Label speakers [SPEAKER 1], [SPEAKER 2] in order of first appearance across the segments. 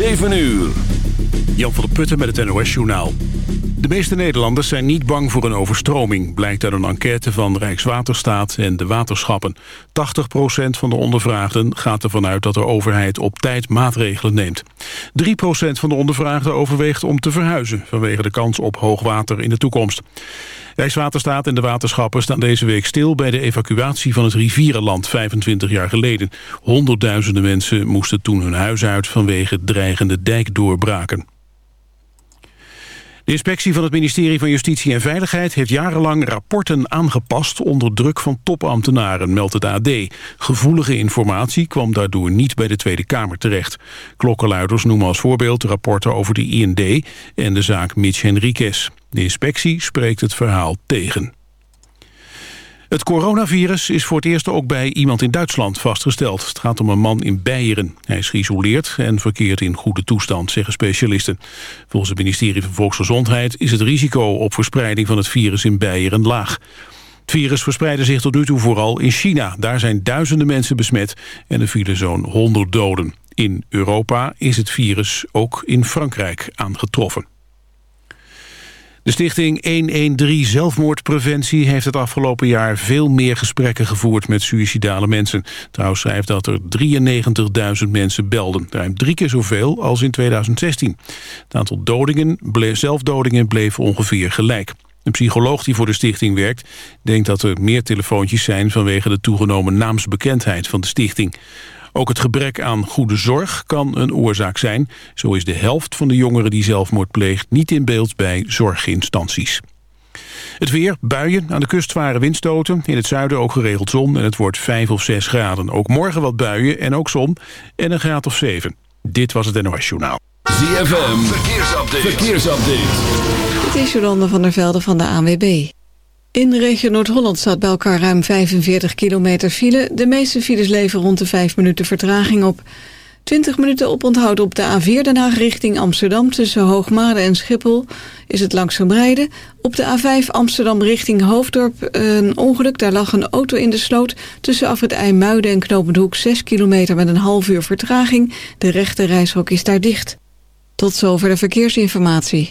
[SPEAKER 1] 7 uur.
[SPEAKER 2] Jan van der Putten met het NOS-journaal. De meeste Nederlanders zijn niet bang voor een overstroming... blijkt uit een enquête van Rijkswaterstaat en de waterschappen. 80% van de ondervraagden gaat ervan uit dat de overheid op tijd maatregelen neemt. 3% van de ondervraagden overweegt om te verhuizen... vanwege de kans op hoogwater in de toekomst. Rijkswaterstaat en de waterschappen staan deze week stil... bij de evacuatie van het rivierenland 25 jaar geleden. Honderdduizenden mensen moesten toen hun huis uit... vanwege dreigende dijkdoorbraken. De inspectie van het ministerie van Justitie en Veiligheid heeft jarenlang rapporten aangepast onder druk van topambtenaren, meldt het AD. Gevoelige informatie kwam daardoor niet bij de Tweede Kamer terecht. Klokkenluiders noemen als voorbeeld rapporten over de IND en de zaak Mitch Henriquez. De inspectie spreekt het verhaal tegen. Het coronavirus is voor het eerst ook bij iemand in Duitsland vastgesteld. Het gaat om een man in Beieren. Hij is geïsoleerd en verkeert in goede toestand, zeggen specialisten. Volgens het ministerie van Volksgezondheid is het risico op verspreiding van het virus in Beieren laag. Het virus verspreidde zich tot nu toe vooral in China. Daar zijn duizenden mensen besmet en er vielen zo'n 100 doden. In Europa is het virus ook in Frankrijk aangetroffen. De stichting 113 Zelfmoordpreventie heeft het afgelopen jaar veel meer gesprekken gevoerd met suïcidale mensen. Trouwens schrijft dat er 93.000 mensen belden, ruim drie keer zoveel als in 2016. Het aantal dodingen, zelfdodingen bleef ongeveer gelijk. Een psycholoog die voor de stichting werkt denkt dat er meer telefoontjes zijn vanwege de toegenomen naamsbekendheid van de stichting. Ook het gebrek aan goede zorg kan een oorzaak zijn. Zo is de helft van de jongeren die zelfmoord pleegt niet in beeld bij zorginstanties. Het weer, buien, aan de kust zware windstoten. In het zuiden ook geregeld zon en het wordt 5 of 6 graden. Ook morgen wat buien en ook zon en een graad of 7. Dit was het NOS Journaal.
[SPEAKER 1] ZFM, verkeersupdate. verkeersupdate.
[SPEAKER 3] Het is Jolande van der Velde van de ANWB. In regio Noord-Holland staat bij elkaar ruim 45 kilometer file. De meeste files leveren rond de 5 minuten vertraging op. 20 minuten oponthoud op de A4 Den Haag richting Amsterdam... tussen Hoogmade en Schiphol is het langzaam rijden. Op de A5 Amsterdam richting Hoofddorp een ongeluk. Daar lag een auto in de sloot. Tussen af het IJmuiden en Knopendhoek 6 kilometer met een half uur vertraging. De rechte reishok is daar dicht. Tot zover de verkeersinformatie.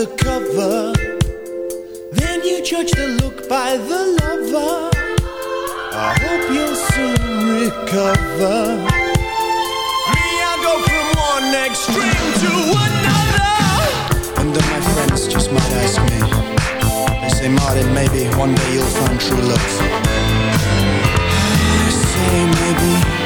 [SPEAKER 4] the cover, then you judge the look by the lover. I hope you'll soon recover. Me, I go from one extreme to another.
[SPEAKER 5] And then my friends just might ask me, they say, Martin, maybe one day you'll find true love. I say, maybe.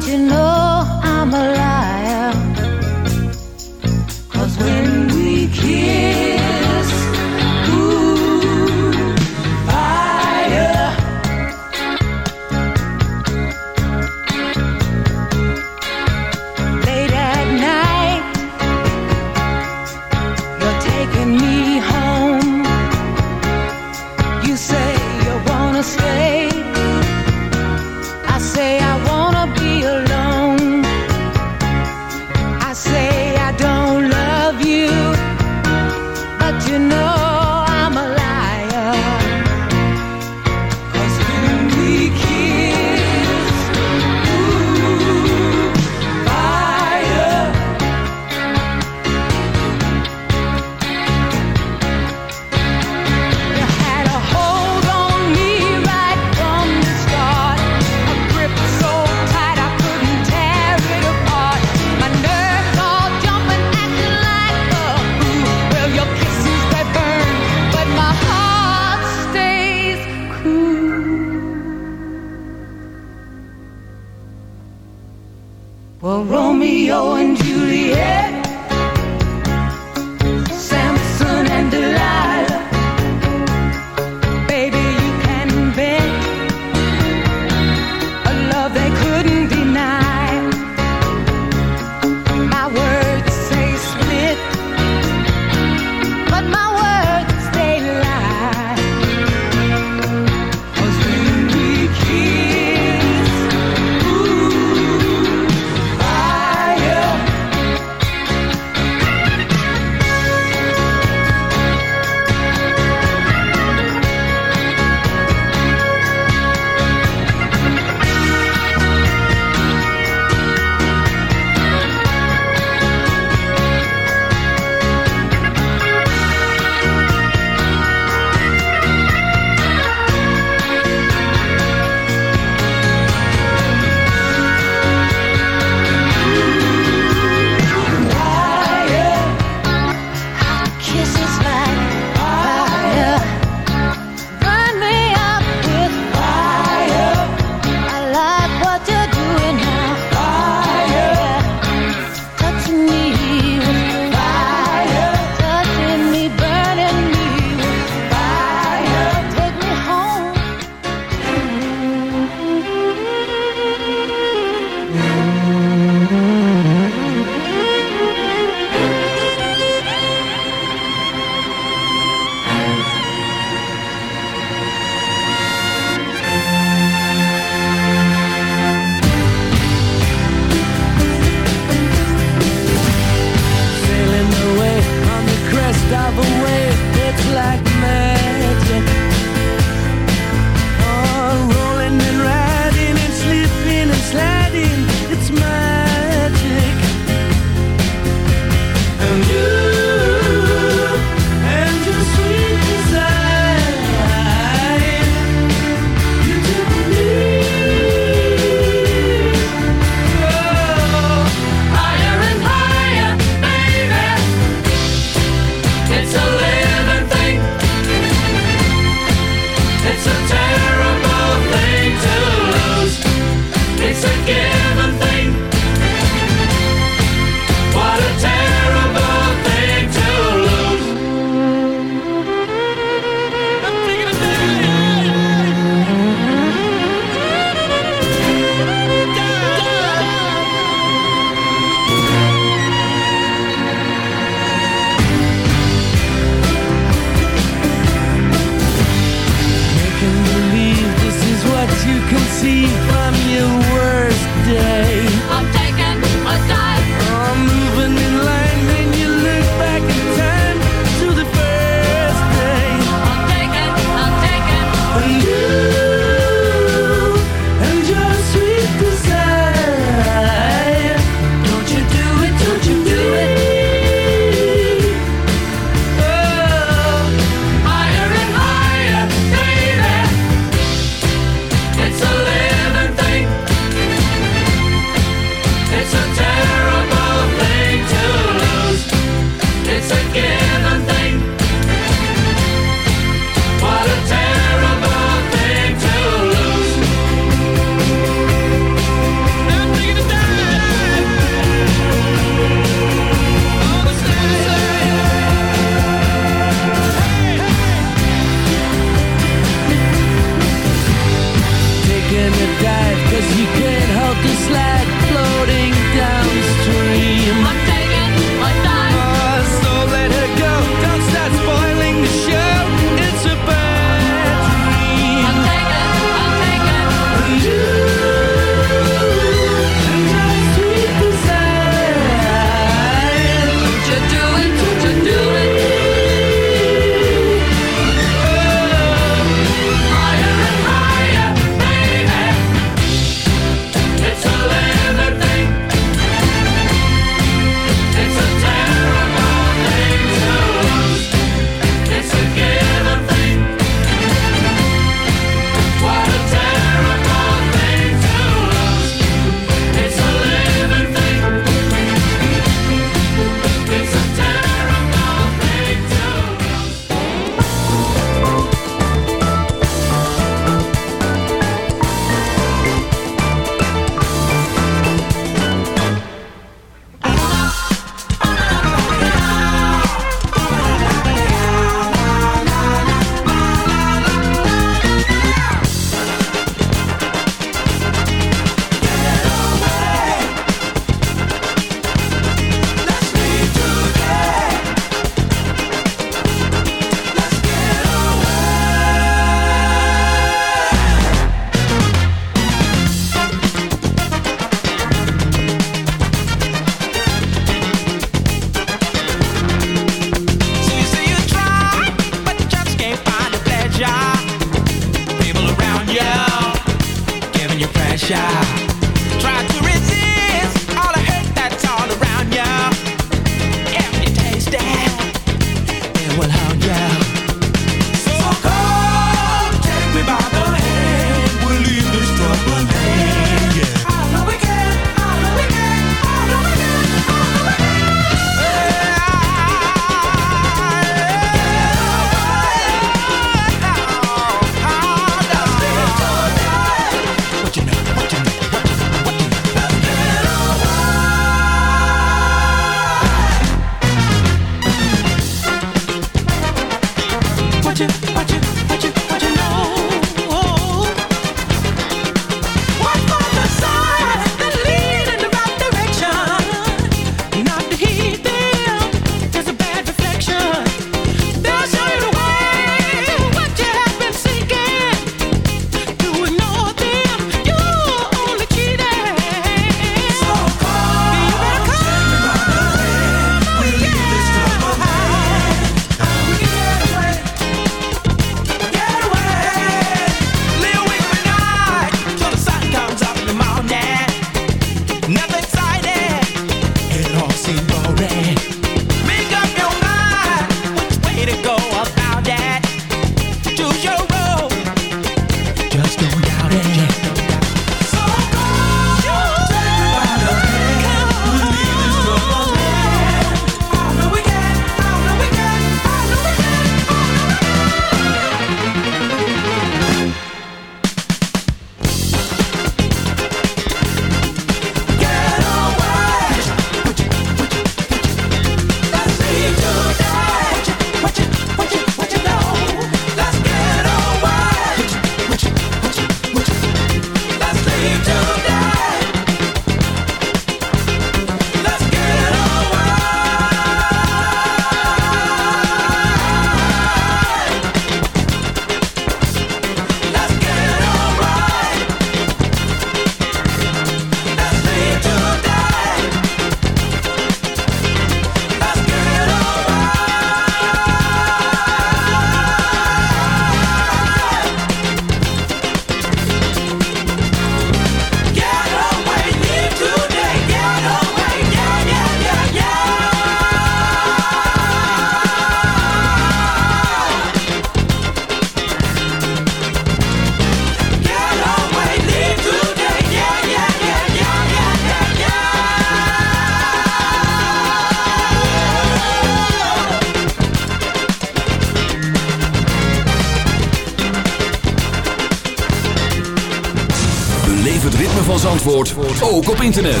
[SPEAKER 1] Zandvoort ook op internet.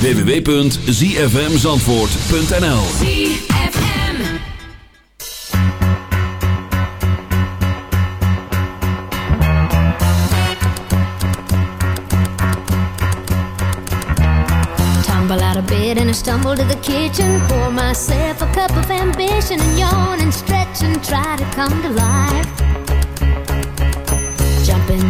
[SPEAKER 1] www.zfmzandvoort.nl
[SPEAKER 6] Tumble out of bed and I stumble to the kitchen. Pour myself a cup of ambition and yawn and stretch and try to come to life.